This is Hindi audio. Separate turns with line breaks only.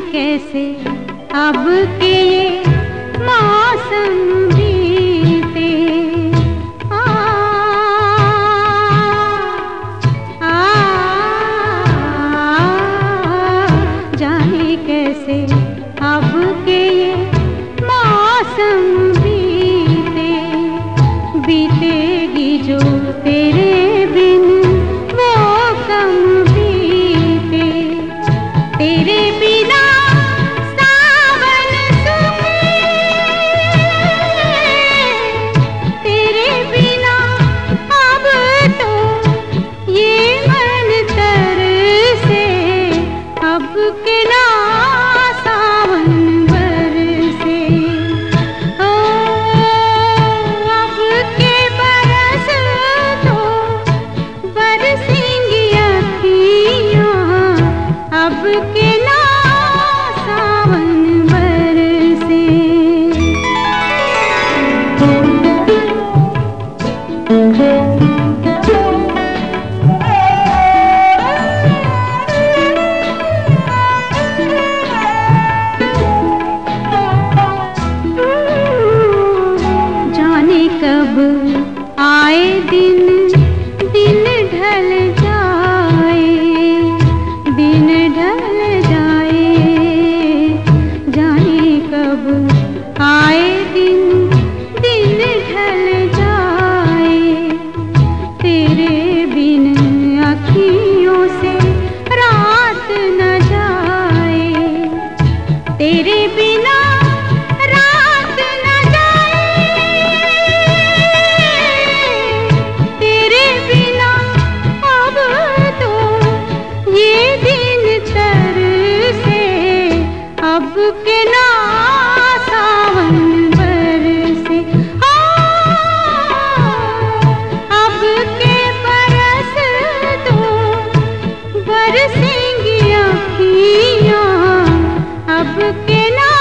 कैसे अब के ये मौसम बीते? आ, आ, आ, जाने कैसे अब के ये मौसम बीते? बीतेगी जो तेरे बिन बीते। तेरे सबके चले না